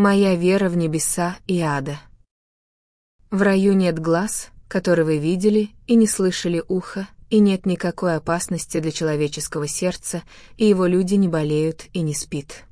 Моя вера в небеса и ада. В раю нет глаз, которые вы видели и не слышали уха, и нет никакой опасности для человеческого сердца, и его люди не болеют и не спит.